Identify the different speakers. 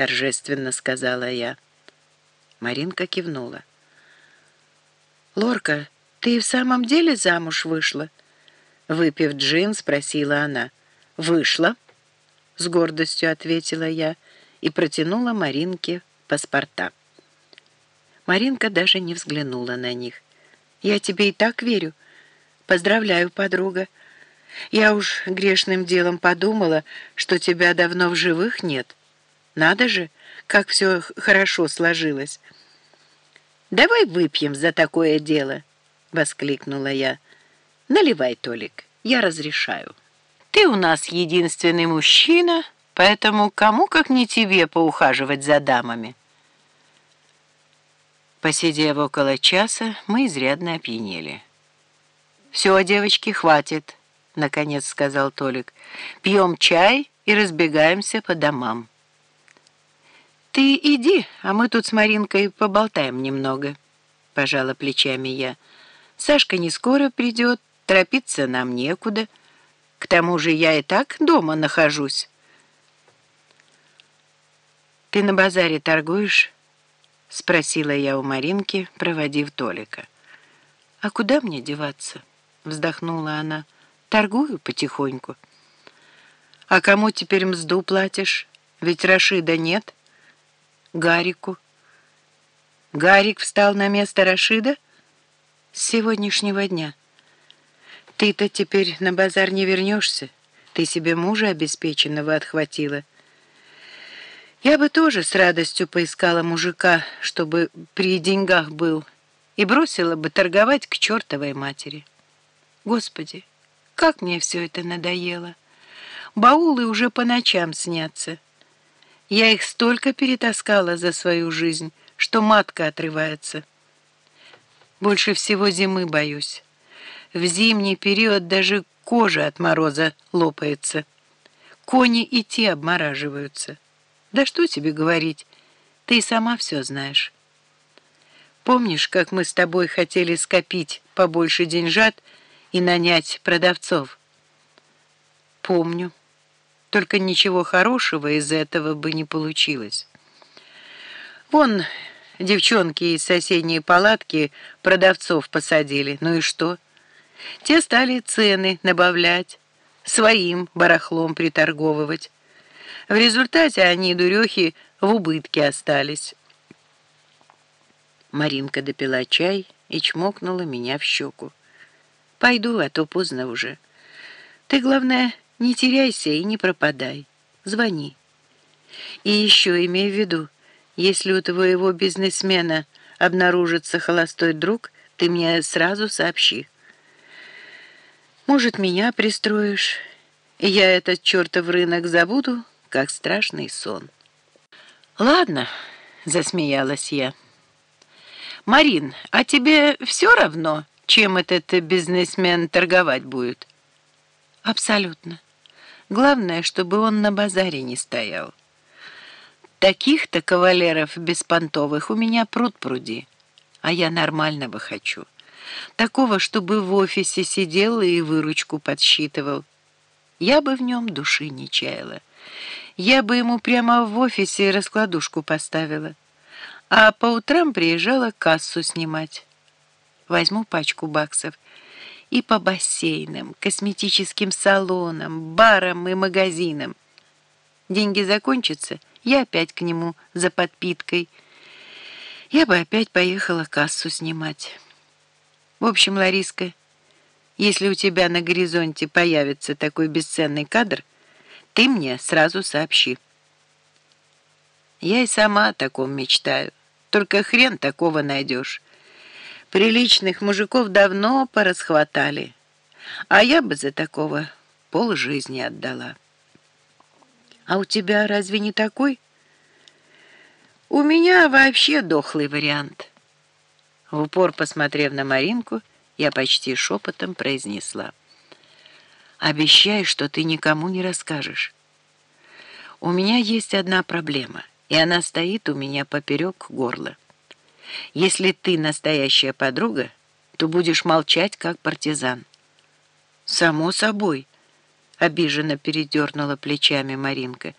Speaker 1: торжественно сказала я. Маринка кивнула. «Лорка, ты в самом деле замуж вышла?» Выпив джин, спросила она. «Вышла?» С гордостью ответила я и протянула Маринке паспорта. Маринка даже не взглянула на них. «Я тебе и так верю. Поздравляю, подруга. Я уж грешным делом подумала, что тебя давно в живых нет. Надо же, как все хорошо сложилось». «Давай выпьем за такое дело!» — воскликнула я. «Наливай, Толик, я разрешаю. Ты у нас единственный мужчина, поэтому кому, как не тебе, поухаживать за дамами?» Посидев около часа, мы изрядно опьянели. «Все, девочки, хватит», — наконец сказал Толик. «Пьем чай и разбегаемся по домам». «Ты иди, а мы тут с Маринкой поболтаем немного», — пожала плечами я. «Сашка не скоро придет, торопиться нам некуда. К тому же я и так дома нахожусь». «Ты на базаре торгуешь?» — спросила я у Маринки, проводив Толика. «А куда мне деваться?» — вздохнула она. «Торгую потихоньку». «А кому теперь мзду платишь? Ведь Рашида нет». Гарику. Гарик встал на место Рашида с сегодняшнего дня. Ты-то теперь на базар не вернешься. Ты себе мужа обеспеченного отхватила. Я бы тоже с радостью поискала мужика, чтобы при деньгах был, и бросила бы торговать к чертовой матери. Господи, как мне все это надоело. Баулы уже по ночам снятся. Я их столько перетаскала за свою жизнь, что матка отрывается. Больше всего зимы боюсь. В зимний период даже кожа от мороза лопается. Кони и те обмораживаются. Да что тебе говорить, ты сама все знаешь. Помнишь, как мы с тобой хотели скопить побольше деньжат и нанять продавцов? Помню. Только ничего хорошего из этого бы не получилось. Вон девчонки из соседней палатки продавцов посадили. Ну и что? Те стали цены набавлять, своим барахлом приторговывать. В результате они, дурехи, в убытке остались. Маринка допила чай и чмокнула меня в щеку. «Пойду, а то поздно уже. Ты, главное, не теряйся и не пропадай. Звони. И еще имей в виду, если у твоего бизнесмена обнаружится холостой друг, ты мне сразу сообщи. Может, меня пристроишь, и я этот чертов рынок забуду, как страшный сон. Ладно, засмеялась я. Марин, а тебе все равно, чем этот бизнесмен торговать будет? Абсолютно. Главное, чтобы он на базаре не стоял. Таких-то кавалеров беспонтовых у меня пруд пруди, а я нормального хочу. Такого, чтобы в офисе сидел и выручку подсчитывал. Я бы в нем души не чаяла. Я бы ему прямо в офисе раскладушку поставила, а по утрам приезжала кассу снимать. Возьму пачку баксов — и по бассейнам, косметическим салонам, барам и магазинам. Деньги закончатся, я опять к нему за подпиткой. Я бы опять поехала кассу снимать. В общем, Лариска, если у тебя на горизонте появится такой бесценный кадр, ты мне сразу сообщи. Я и сама о таком мечтаю, только хрен такого найдешь. Приличных мужиков давно порасхватали, а я бы за такого полжизни отдала. А у тебя разве не такой? У меня вообще дохлый вариант. В упор посмотрев на Маринку, я почти шепотом произнесла. Обещай, что ты никому не расскажешь. У меня есть одна проблема, и она стоит у меня поперек горла. Если ты настоящая подруга, то будешь молчать, как партизан». «Само собой», — обиженно передернула плечами Маринка.